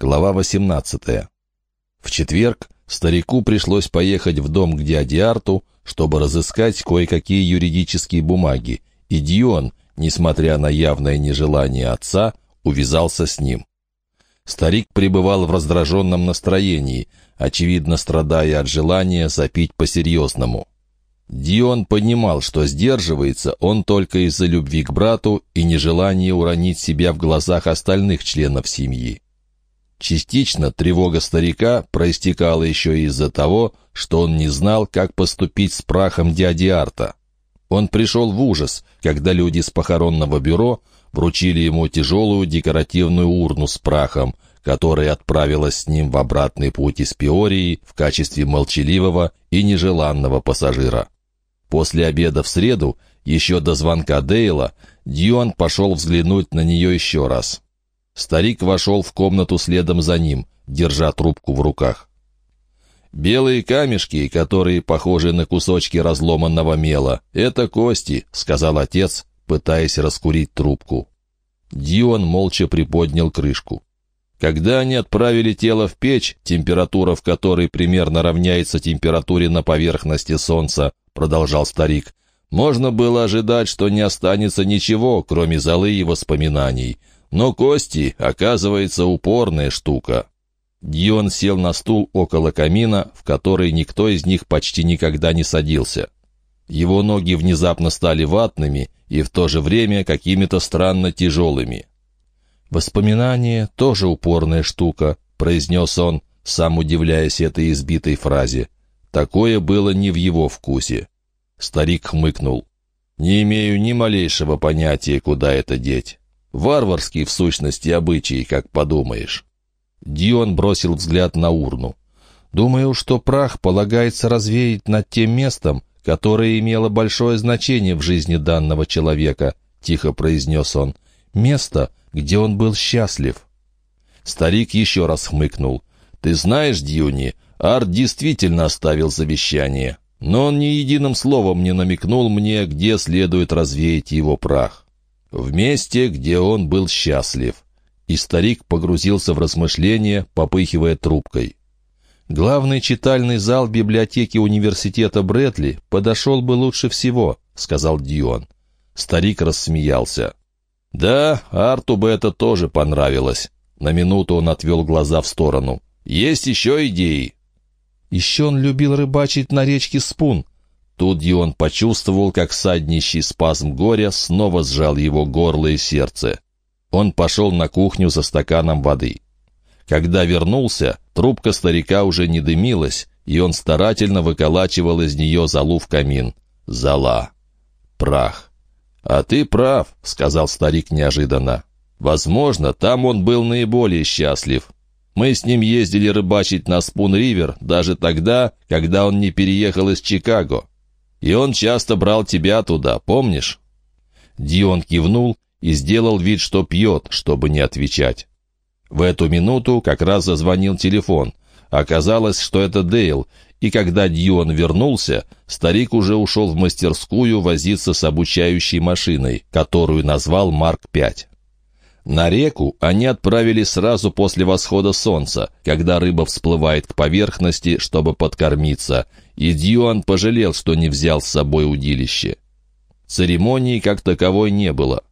Глава 18. В четверг старику пришлось поехать в дом к дяде Арту, чтобы разыскать кое-какие юридические бумаги, и Дион, несмотря на явное нежелание отца, увязался с ним. Старик пребывал в раздраженном настроении, очевидно страдая от желания запить по-серьезному. Дион понимал, что сдерживается он только из-за любви к брату и нежелания уронить себя в глазах остальных членов семьи. Частично тревога старика проистекала еще из-за того, что он не знал, как поступить с прахом дяди Арта. Он пришел в ужас, когда люди с похоронного бюро вручили ему тяжелую декоративную урну с прахом, которая отправилась с ним в обратный путь из Пиории в качестве молчаливого и нежеланного пассажира. После обеда в среду, еще до звонка Дейла, Дьюан пошел взглянуть на нее еще раз. Старик вошел в комнату следом за ним, держа трубку в руках. «Белые камешки, которые похожи на кусочки разломанного мела, — это кости», — сказал отец, пытаясь раскурить трубку. Дион молча приподнял крышку. Когда они отправили тело в печь, температура в которой примерно равняется температуре на поверхности Солнца, продолжал старик, можно было ожидать, что не останется ничего, кроме золы и воспоминаний. Но кости, оказывается, упорная штука. Дион сел на стул около камина, в который никто из них почти никогда не садился. Его ноги внезапно стали ватными и в то же время какими-то странно тяжелыми. «Воспоминание — тоже упорная штука», — произнес он, сам удивляясь этой избитой фразе. Такое было не в его вкусе. Старик хмыкнул. «Не имею ни малейшего понятия, куда это деть. Варварский, в сущности, обычай, как подумаешь». Дион бросил взгляд на урну. «Думаю, что прах полагается развеять над тем местом, которое имело большое значение в жизни данного человека», — тихо произнес он. «Место, где он был счастлив». Старик еще раз хмыкнул. «Ты знаешь, Дьюни, Арт действительно оставил завещание, но он ни единым словом не намекнул мне, где следует развеять его прах в месте, где он был счастлив. И старик погрузился в размышления, попыхивая трубкой. «Главный читальный зал библиотеки университета Бретли подошел бы лучше всего», — сказал Дион. Старик рассмеялся. «Да, Арту бы это тоже понравилось». На минуту он отвел глаза в сторону. «Есть еще идеи?» Еще он любил рыбачить на речке Спун. Тут Дион почувствовал, как саднищий спазм горя снова сжал его горло и сердце. Он пошел на кухню за стаканом воды. Когда вернулся, трубка старика уже не дымилась, и он старательно выколачивал из нее залу в камин. Зала. Прах. «А ты прав», — сказал старик неожиданно. «Возможно, там он был наиболее счастлив. Мы с ним ездили рыбачить на Спун-Ривер даже тогда, когда он не переехал из Чикаго. И он часто брал тебя туда, помнишь?» Дион кивнул и сделал вид, что пьет, чтобы не отвечать. В эту минуту как раз зазвонил телефон. Оказалось, что это Дейл, и когда Дион вернулся, старик уже ушел в мастерскую возиться с обучающей машиной, которую назвал Марк-5. На реку они отправились сразу после восхода солнца, когда рыба всплывает к поверхности, чтобы подкормиться, и Дьюан пожалел, что не взял с собой удилище. Церемонии как таковой не было.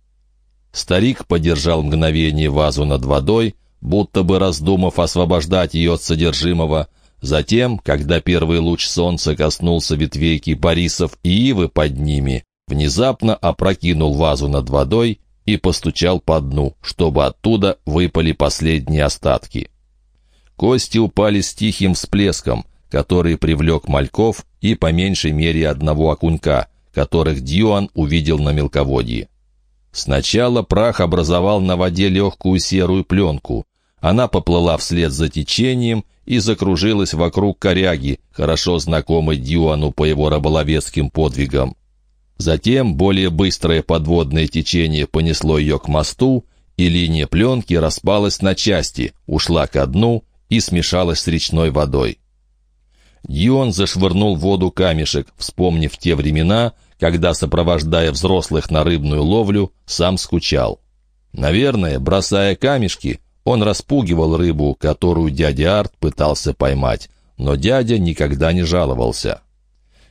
Старик подержал мгновение вазу над водой, будто бы раздумав освобождать ее от содержимого. Затем, когда первый луч солнца коснулся ветвей кипарисов и ивы под ними, внезапно опрокинул вазу над водой и постучал по дну, чтобы оттуда выпали последние остатки. Кости упали с тихим всплеском, который привлек мальков и по меньшей мере одного окунька, которых Дьюан увидел на мелководье. Сначала прах образовал на воде легкую серую пленку. Она поплыла вслед за течением и закружилась вокруг коряги, хорошо знакомой Дьюану по его рыболовецким подвигам. Затем более быстрое подводное течение понесло ее к мосту, и линия пленки распалась на части, ушла ко дну и смешалась с речной водой. Юон зашвырнул в воду камешек, вспомнив те времена, когда, сопровождая взрослых на рыбную ловлю, сам скучал. Наверное, бросая камешки, Он распугивал рыбу, которую дядя Арт пытался поймать, но дядя никогда не жаловался.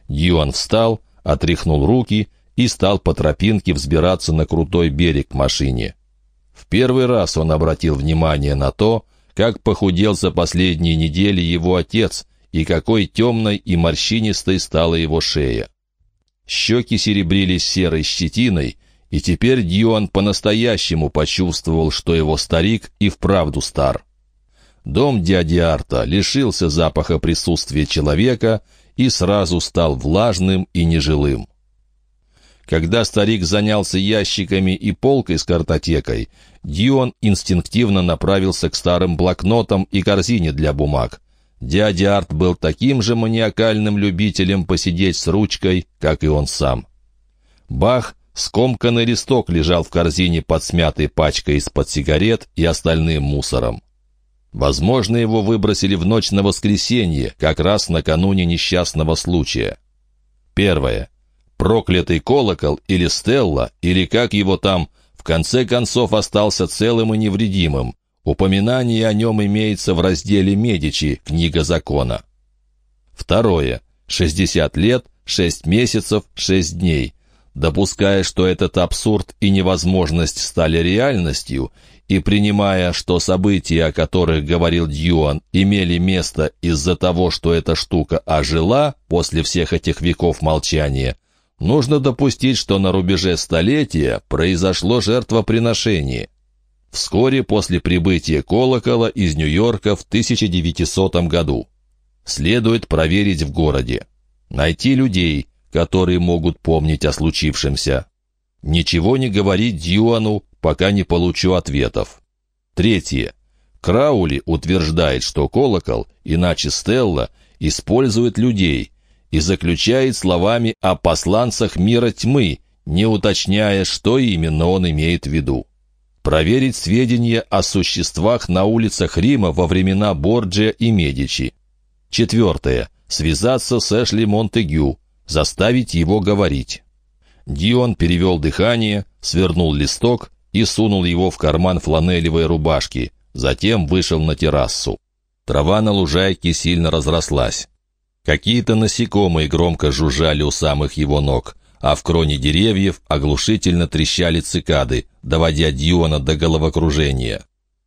Дьюан встал, отряхнул руки и стал по тропинке взбираться на крутой берег к машине. В первый раз он обратил внимание на то, как похудел за последние недели его отец и какой темной и морщинистой стала его шея. Щеки серебрились серой щетиной, и теперь Дьюан по-настоящему почувствовал, что его старик и вправду стар. Дом дяди Арта лишился запаха присутствия человека и сразу стал влажным и нежилым. Когда старик занялся ящиками и полкой с картотекой, Дион инстинктивно направился к старым блокнотам и корзине для бумаг. Дядя Арт был таким же маниакальным любителем посидеть с ручкой, как и он сам. Бах, скомканный листок лежал в корзине под смятой пачкой из-под сигарет и остальным мусором. Возможно, его выбросили в ночь на воскресенье, как раз накануне несчастного случая. Первое. Проклятый колокол или стелла, или как его там, в конце концов остался целым и невредимым. Упоминание о нем имеется в разделе «Медичи. Книга закона». Второе. 60 лет, 6 месяцев, 6 дней. Допуская, что этот абсурд и невозможность стали реальностью, и принимая, что события, о которых говорил Дьюан, имели место из-за того, что эта штука ожила после всех этих веков молчания, нужно допустить, что на рубеже столетия произошло жертвоприношение. Вскоре после прибытия колокола из Нью-Йорка в 1900 году. Следует проверить в городе. Найти людей, которые могут помнить о случившемся. Ничего не говорить Дьюану, пока не получу ответов. Третье. Краули утверждает, что колокол, иначе Стелла, использует людей, и заключает словами о посланцах мира тьмы, не уточняя, что именно он имеет в виду. Проверить сведения о существах на улицах Рима во времена Борджия и Медичи. Четвертое. Связаться с Эшли Монтегю, заставить его говорить. Дион перевел дыхание, свернул листок и сунул его в карман фланелевой рубашки, затем вышел на террасу. Трава на лужайке сильно разрослась. Какие-то насекомые громко жужжали у самых его ног, а в кроне деревьев оглушительно трещали цикады, доводя Дьюана до головокружения.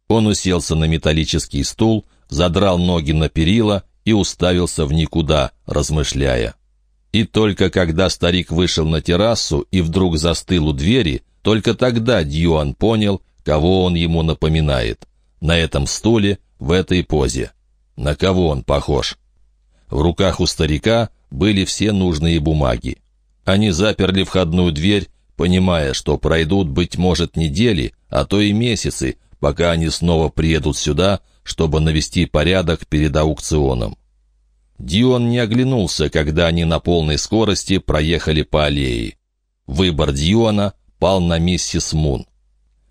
Он уселся на металлический стул, задрал ноги на перила и уставился в никуда, размышляя. И только когда старик вышел на террасу и вдруг застыл у двери, только тогда Дьюан понял, кого он ему напоминает. На этом стуле, в этой позе. На кого он похож? В руках у старика были все нужные бумаги. Они заперли входную дверь, понимая, что пройдут, быть может, недели, а то и месяцы, пока они снова приедут сюда, чтобы навести порядок перед аукционом. Дион не оглянулся, когда они на полной скорости проехали по аллее. Выбор Диона пал на миссис Мун.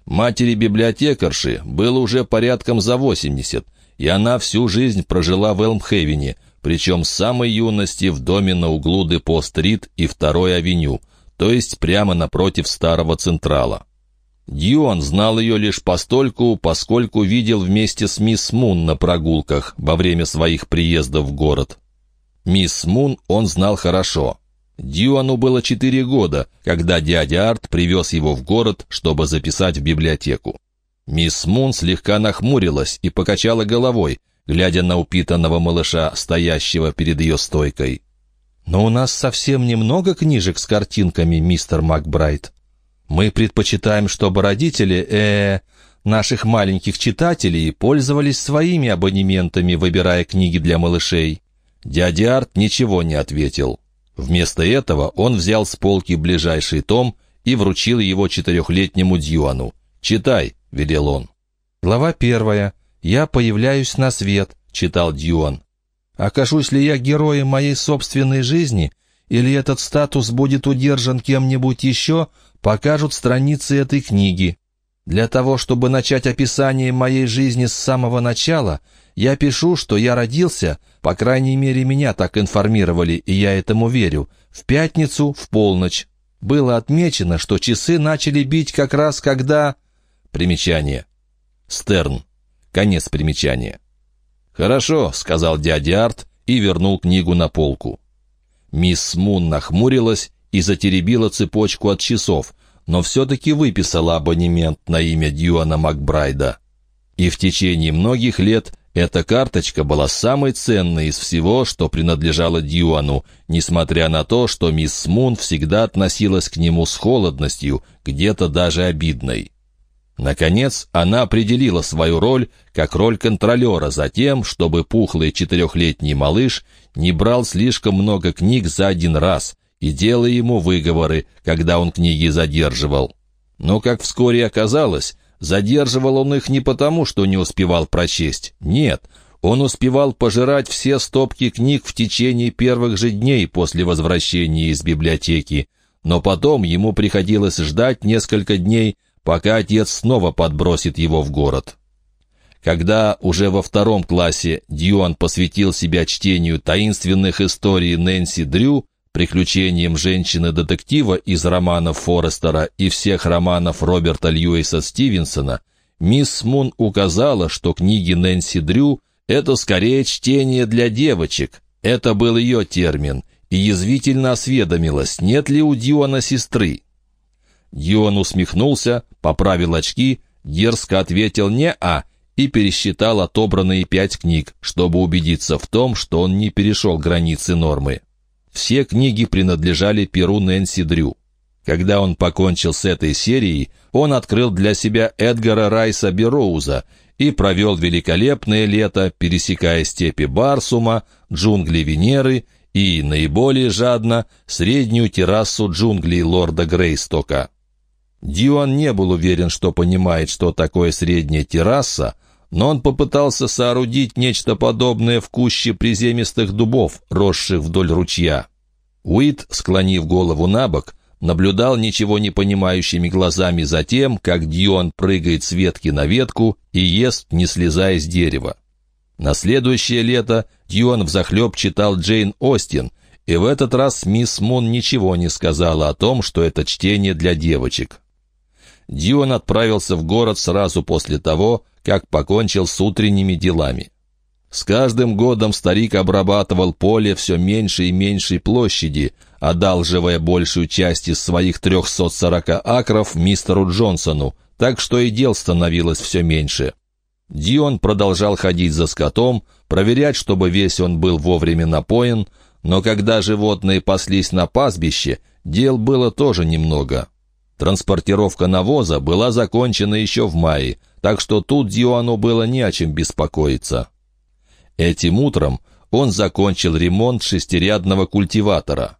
Матери библиотекарши было уже порядком за 80, и она всю жизнь прожила в Элмхевене, причем с самой юности в доме на углу Депо-стрит и Второй авеню, то есть прямо напротив Старого Централа. Дьюан знал ее лишь постольку, поскольку видел вместе с мисс Мун на прогулках во время своих приездов в город. Мисс Мун он знал хорошо. Дьюану было четыре года, когда дядя Арт привез его в город, чтобы записать в библиотеку. Мисс Мун слегка нахмурилась и покачала головой, глядя на упитанного малыша, стоящего перед ее стойкой. «Но у нас совсем немного книжек с картинками, мистер Макбрайт. Мы предпочитаем, чтобы родители, э, наших маленьких читателей пользовались своими абонементами, выбирая книги для малышей». Дядя Арт ничего не ответил. Вместо этого он взял с полки ближайший том и вручил его четырехлетнему Дьюану. «Читай», — велел он. Глава первая. «Я появляюсь на свет», — читал Дьюан. «Окажусь ли я героем моей собственной жизни, или этот статус будет удержан кем-нибудь еще, покажут страницы этой книги. Для того, чтобы начать описание моей жизни с самого начала, я пишу, что я родился, по крайней мере, меня так информировали, и я этому верю, в пятницу в полночь. Было отмечено, что часы начали бить как раз когда... Примечание. Стерн. Конец примечания. «Хорошо», — сказал дядя Арт и вернул книгу на полку. Мисс Мун нахмурилась и затеребила цепочку от часов, но все-таки выписала абонемент на имя Дьюана Макбрайда. И в течение многих лет эта карточка была самой ценной из всего, что принадлежало Дьюану, несмотря на то, что мисс Мун всегда относилась к нему с холодностью, где-то даже обидной. Наконец, она определила свою роль как роль контролера за тем, чтобы пухлый четырехлетний малыш не брал слишком много книг за один раз и делала ему выговоры, когда он книги задерживал. Но, как вскоре оказалось, задерживал он их не потому, что не успевал прочесть. Нет, он успевал пожирать все стопки книг в течение первых же дней после возвращения из библиотеки, но потом ему приходилось ждать несколько дней, пока отец снова подбросит его в город. Когда уже во втором классе Дьюан посвятил себя чтению таинственных историй Нэнси Дрю, приключениям женщины-детектива из романов Форестера и всех романов Роберта Льюиса Стивенсона, мисс Мун указала, что книги Нэнси Дрю — это скорее чтение для девочек. Это был ее термин, и язвительно осведомилась, нет ли у Дьюана сестры. Дьюан усмехнулся, поправил очки, дерзко ответил «не-а» и пересчитал отобранные пять книг, чтобы убедиться в том, что он не перешел границы нормы. Все книги принадлежали Перу Нэнси Дрю. Когда он покончил с этой серией, он открыл для себя Эдгара Райса Бероуза и провел великолепное лето, пересекая степи Барсума, джунгли Венеры и, наиболее жадно, среднюю террасу джунглей лорда Грейстока. Дьюан не был уверен, что понимает, что такое средняя терраса, но он попытался соорудить нечто подобное в куще приземистых дубов, росших вдоль ручья. Уит, склонив голову на бок, наблюдал ничего не понимающими глазами за тем, как Дьюан прыгает с ветки на ветку и ест, не слезая с дерева. На следующее лето Дьюан взахлеб читал Джейн Остин, и в этот раз мисс Мун ничего не сказала о том, что это чтение для девочек. Дьюан отправился в город сразу после того, как покончил с утренними делами. С каждым годом старик обрабатывал поле все меньше и меньшей площади, одалживая большую часть из своих 340 акров мистеру Джонсону, так что и дел становилось все меньше. Дион продолжал ходить за скотом, проверять, чтобы весь он был вовремя напоен, но когда животные паслись на пастбище, дел было тоже немного. Транспортировка навоза была закончена еще в мае, так что тут Диоану было не о чем беспокоиться. Этим утром он закончил ремонт шестирядного культиватора.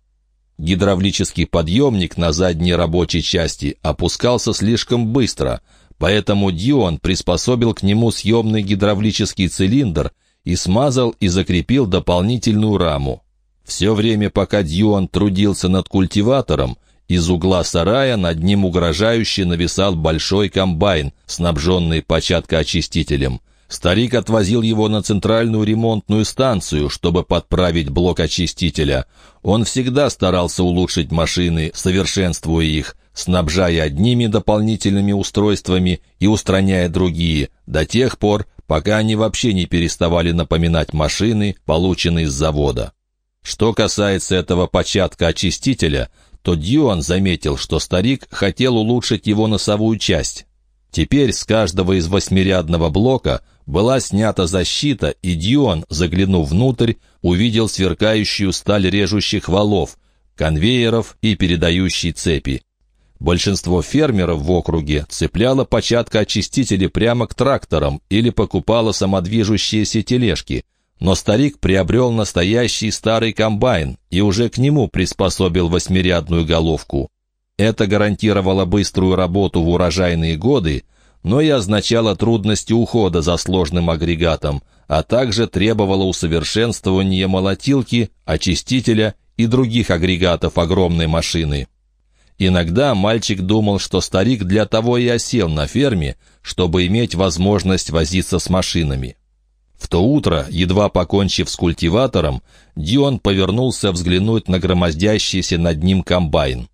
Гидравлический подъемник на задней рабочей части опускался слишком быстро, поэтому Дион приспособил к нему съемный гидравлический цилиндр и смазал и закрепил дополнительную раму. Все время, пока Дьюан трудился над культиватором, из угла сарая над ним угрожающе нависал большой комбайн, снабженный початкоочистителем. Старик отвозил его на центральную ремонтную станцию, чтобы подправить блок очистителя. Он всегда старался улучшить машины, совершенствуя их, снабжая одними дополнительными устройствами и устраняя другие, до тех пор, пока они вообще не переставали напоминать машины, полученные с завода. Что касается этого початка очистителя, то Дьюан заметил, что старик хотел улучшить его носовую часть. Теперь с каждого из восьмирядного блока была снята защита, и Дьюан, заглянув внутрь, увидел сверкающую сталь режущих валов, конвейеров и передающей цепи. Большинство фермеров в округе цепляло початка очистители прямо к тракторам или покупало самодвижущиеся тележки – но старик приобрел настоящий старый комбайн и уже к нему приспособил восьмирядную головку. Это гарантировало быструю работу в урожайные годы, но и означало трудности ухода за сложным агрегатом, а также требовало усовершенствования молотилки, очистителя и других агрегатов огромной машины. Иногда мальчик думал, что старик для того и осел на ферме, чтобы иметь возможность возиться с машинами. В то утро, едва покончив с культиватором, Дион повернулся взглянуть на громоздящийся над ним комбайн.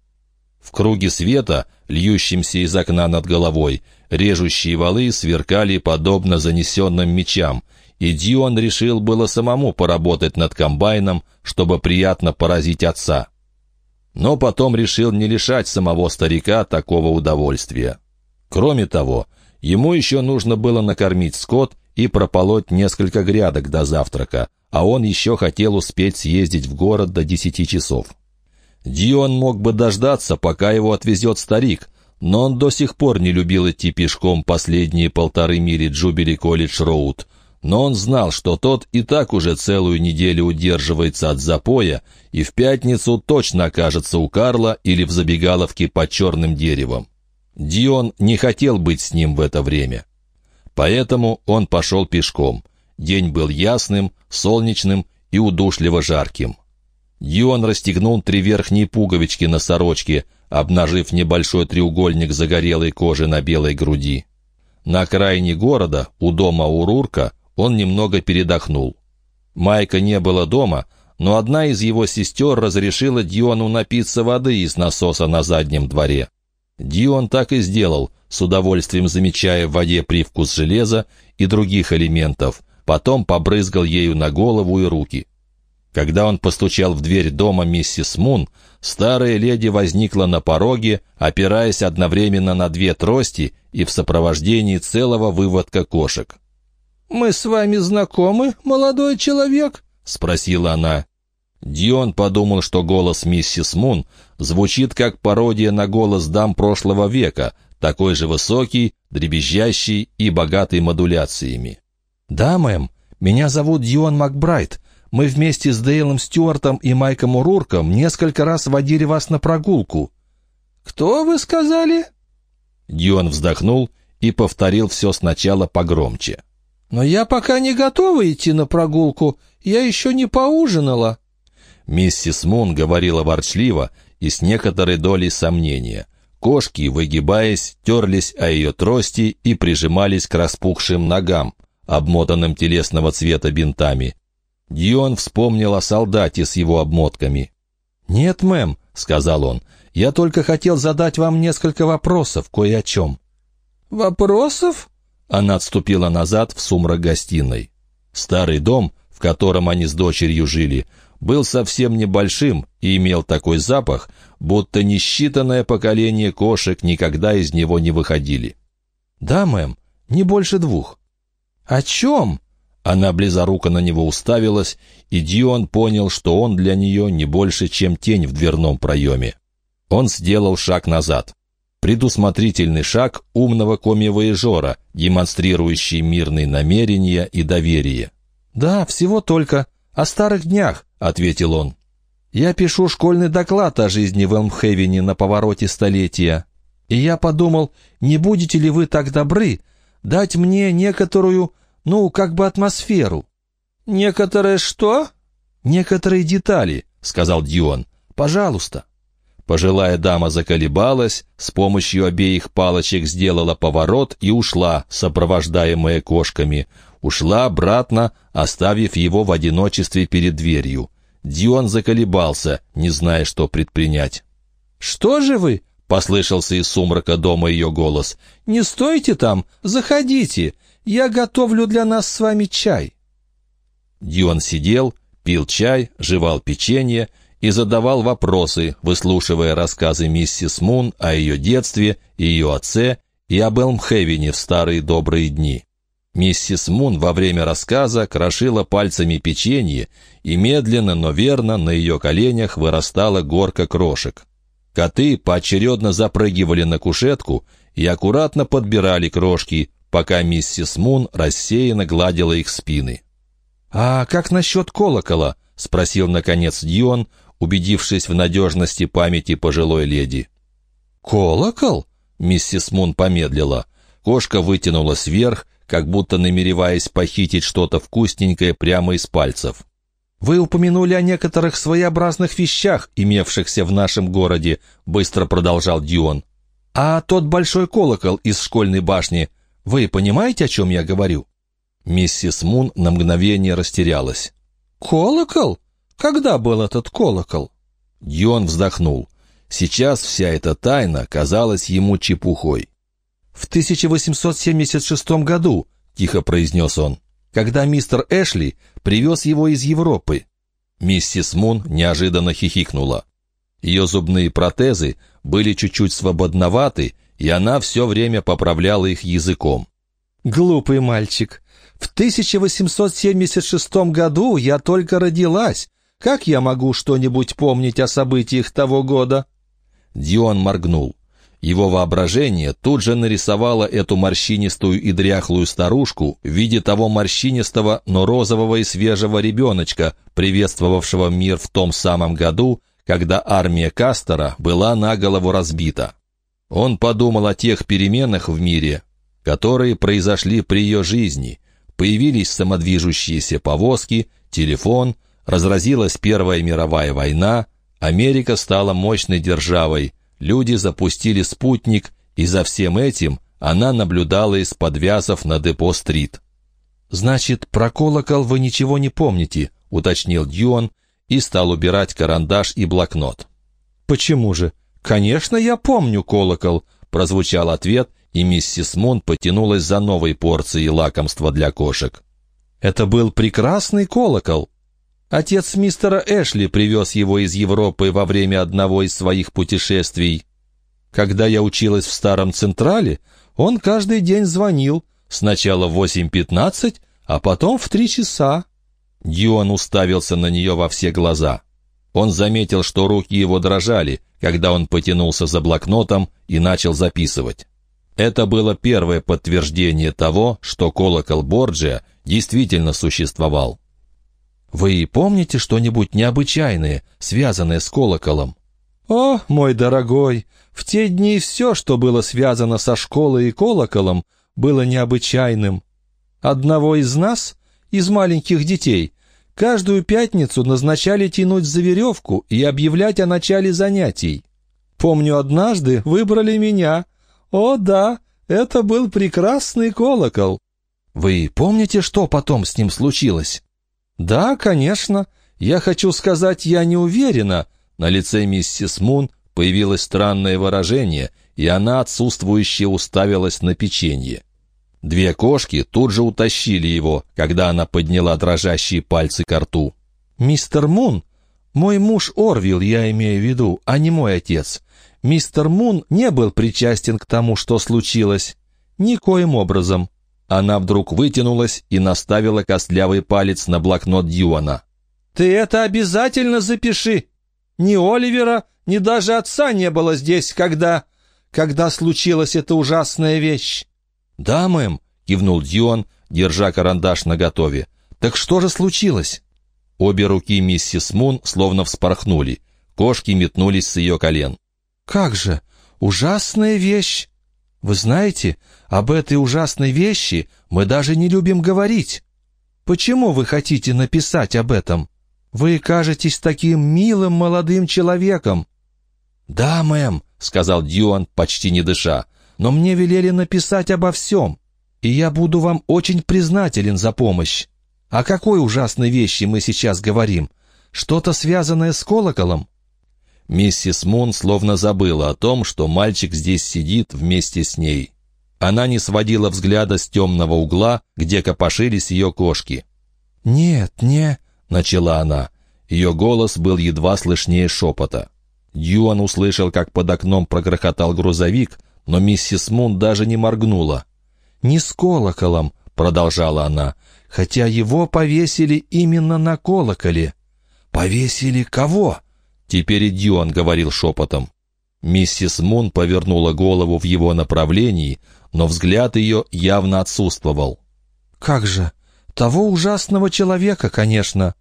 В круге света, льющемся из окна над головой, режущие валы сверкали подобно занесенным мечам, и Дион решил было самому поработать над комбайном, чтобы приятно поразить отца. Но потом решил не лишать самого старика такого удовольствия. Кроме того, ему еще нужно было накормить скот и прополоть несколько грядок до завтрака, а он еще хотел успеть съездить в город до десяти часов. Дион мог бы дождаться, пока его отвезет старик, но он до сих пор не любил идти пешком последние полторы мили Джубили Колледж Роуд. Но он знал, что тот и так уже целую неделю удерживается от запоя и в пятницу точно окажется у Карла или в забегаловке под черным деревом. Дион не хотел быть с ним в это время. Поэтому он пошел пешком. День был ясным, солнечным и удушливо жарким. Дион расстегнул три верхние пуговички на сорочке, обнажив небольшой треугольник загорелой кожи на белой груди. На окраине города, у дома Урурка, он немного передохнул. Майка не было дома, но одна из его сестер разрешила Диону напиться воды из насоса на заднем дворе. Дион так и сделал, с удовольствием замечая в воде привкус железа и других элементов, потом побрызгал ею на голову и руки. Когда он постучал в дверь дома миссис Мун, старая леди возникла на пороге, опираясь одновременно на две трости и в сопровождении целого выводка кошек. «Мы с вами знакомы, молодой человек?» — спросила она. Дион подумал, что голос миссис Мун звучит как пародия на голос дам прошлого века, такой же высокий, дребезжащий и богатый модуляциями. «Да, мэм, меня зовут Дион Макбрайт. Мы вместе с Дейлом Стюартом и Майком Урурком несколько раз водили вас на прогулку». «Кто вы сказали?» Дион вздохнул и повторил все сначала погромче. «Но я пока не готова идти на прогулку. Я еще не поужинала». Миссис Мун говорила ворчливо и с некоторой долей сомнения. Кошки, выгибаясь, терлись о ее трости и прижимались к распухшим ногам, обмотанным телесного цвета бинтами. Дион вспомнил о солдате с его обмотками. «Нет, мэм», — сказал он, — «я только хотел задать вам несколько вопросов кое о чем». «Вопросов?» Она отступила назад в сумрак гостиной. Старый дом, в котором они с дочерью жили, был совсем небольшим и имел такой запах, будто несчитанное поколение кошек никогда из него не выходили. «Да, мэм, не больше двух». «О чем?» Она близоруко на него уставилась, и Дион понял, что он для нее не больше, чем тень в дверном проеме. Он сделал шаг назад. Предусмотрительный шаг умного комивоежора, демонстрирующий мирные намерения и доверие. «Да, всего только. О старых днях», — ответил он. «Я пишу школьный доклад о жизни в Элмхевене на повороте столетия. И я подумал, не будете ли вы так добры дать мне некоторую ну, как бы атмосферу». «Некоторые что?» «Некоторые детали», — сказал Дион. «Пожалуйста». Пожилая дама заколебалась, с помощью обеих палочек сделала поворот и ушла, сопровождаемая кошками. Ушла обратно, оставив его в одиночестве перед дверью. Дион заколебался, не зная, что предпринять. «Что же вы?» — послышался из сумрака дома ее голос. «Не стойте там, заходите. Я готовлю для нас с вами чай». Дион сидел, пил чай, жевал печенье и задавал вопросы, выслушивая рассказы миссис Мун о ее детстве, ее отце и об Элмхевене в старые добрые дни. Миссис Мун во время рассказа крошила пальцами печенье, и медленно, но верно на ее коленях вырастала горка крошек. Коты поочередно запрыгивали на кушетку и аккуратно подбирали крошки, пока миссис Мун рассеянно гладила их спины. «А как насчет колокола?» — спросил, наконец, Дион, убедившись в надежности памяти пожилой леди. «Колокол?» — миссис Мун помедлила. Кошка вытянулась вверх, как будто намереваясь похитить что-то вкусненькое прямо из пальцев. «Вы упомянули о некоторых своеобразных вещах, имевшихся в нашем городе», — быстро продолжал Дион. «А тот большой колокол из школьной башни — вы понимаете, о чем я говорю?» Миссис Мун на мгновение растерялась. «Колокол? Когда был этот колокол?» Дион вздохнул. Сейчас вся эта тайна казалась ему чепухой. «В 1876 году», — тихо произнес он, «когда мистер Эшли привез его из Европы». Миссис Мун неожиданно хихикнула. Ее зубные протезы были чуть-чуть свободноваты, и она все время поправляла их языком. «Глупый мальчик. В 1876 году я только родилась. Как я могу что-нибудь помнить о событиях того года?» Дион моргнул. Его воображение тут же нарисовало эту морщинистую и дряхлую старушку в виде того морщинистого, но розового и свежего ребеночка, приветствовавшего мир в том самом году, когда армия Кастера была на голову разбита. Он подумал о тех переменах в мире, которые произошли при ее жизни. Появились самодвижущиеся повозки, телефон, разразилась Первая мировая война, Америка стала мощной державой, люди запустили спутник, и за всем этим она наблюдала из-под вязов на Депо-стрит. «Значит, про колокол вы ничего не помните», — уточнил Дьюан и стал убирать карандаш и блокнот. «Почему же? Конечно, я помню колокол», — прозвучал ответ, и миссис Мун потянулась за новой порцией лакомства для кошек. «Это был прекрасный колокол. Отец мистера Эшли привез его из Европы во время одного из своих путешествий. Когда я училась в Старом Централе, он каждый день звонил, сначала в 8.15, а потом в три часа. Дьюан уставился на нее во все глаза. Он заметил, что руки его дрожали, когда он потянулся за блокнотом и начал записывать. Это было первое подтверждение того, что колокол Борджия действительно существовал. «Вы помните что-нибудь необычайное, связанное с колоколом?» «О, мой дорогой, в те дни все, что было связано со школой и колоколом, было необычайным. Одного из нас, из маленьких детей, каждую пятницу назначали тянуть за веревку и объявлять о начале занятий. Помню, однажды выбрали меня. О, да, это был прекрасный колокол. Вы помните, что потом с ним случилось? Да, конечно. Я хочу сказать, я не уверена. На лице миссис Мун появилось странное выражение, и она отсутствующе уставилась на печенье. Две кошки тут же утащили его, когда она подняла дрожащие пальцы к рту. «Мистер Мун? Мой муж Орвилл, я имею в виду, а не мой отец. Мистер Мун не был причастен к тому, что случилось. Никоим образом». Она вдруг вытянулась и наставила костлявый палец на блокнот Дьюана. «Ты это обязательно запиши. Ни Оливера, ни даже отца не было здесь, когда... когда случилась эта ужасная вещь». «Да, мэм», — кивнул Дьюан, держа карандаш наготове. «Так что же случилось?» Обе руки миссис Мун словно вспорхнули. Кошки метнулись с ее колен. «Как же! Ужасная вещь! Вы знаете, об этой ужасной вещи мы даже не любим говорить. Почему вы хотите написать об этом? Вы кажетесь таким милым молодым человеком». «Да, мэм», — сказал Дьюан, почти не дыша но мне велели написать обо всем, и я буду вам очень признателен за помощь. О какой ужасной вещи мы сейчас говорим? Что-то связанное с колоколом?» Миссис Мун словно забыла о том, что мальчик здесь сидит вместе с ней. Она не сводила взгляда с темного угла, где копошились ее кошки. «Нет, не...» — начала она. Ее голос был едва слышнее шепота. Дьюан услышал, как под окном прогрохотал грузовик, но миссис Мун даже не моргнула. «Не с колоколом», — продолжала она, — «хотя его повесили именно на колоколе». «Повесили кого?» — теперь и Дьюан говорил шепотом. Миссис Мун повернула голову в его направлении, но взгляд ее явно отсутствовал. «Как же? Того ужасного человека, конечно.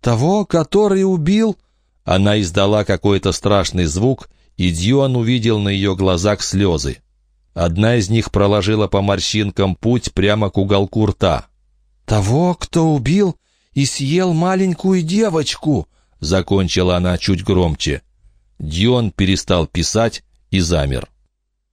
Того, который убил...» Она издала какой-то страшный звук и Дьюан увидел на ее глазах слезы. Одна из них проложила по морщинкам путь прямо к уголку рта. «Того, кто убил и съел маленькую девочку!» — закончила она чуть громче. Дьюан перестал писать и замер.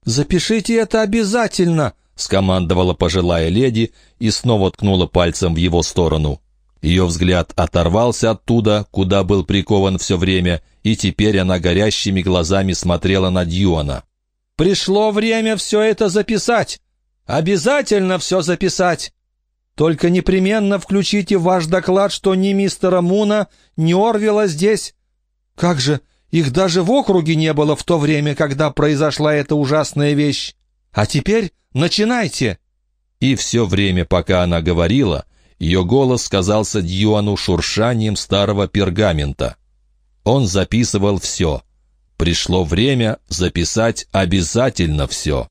«Запишите это обязательно!» — скомандовала пожилая леди и снова ткнула пальцем в его сторону. Ее взгляд оторвался оттуда, куда был прикован все время, и теперь она горящими глазами смотрела на Дьюана. «Пришло время все это записать! Обязательно все записать! Только непременно включите в ваш доклад, что ни мистера Муна, ни Орвела здесь. Как же, их даже в округе не было в то время, когда произошла эта ужасная вещь. А теперь начинайте!» И все время, пока она говорила, ее голос казался Дьюану шуршанием старого пергамента. Он записывал все. Пришло время записать обязательно все.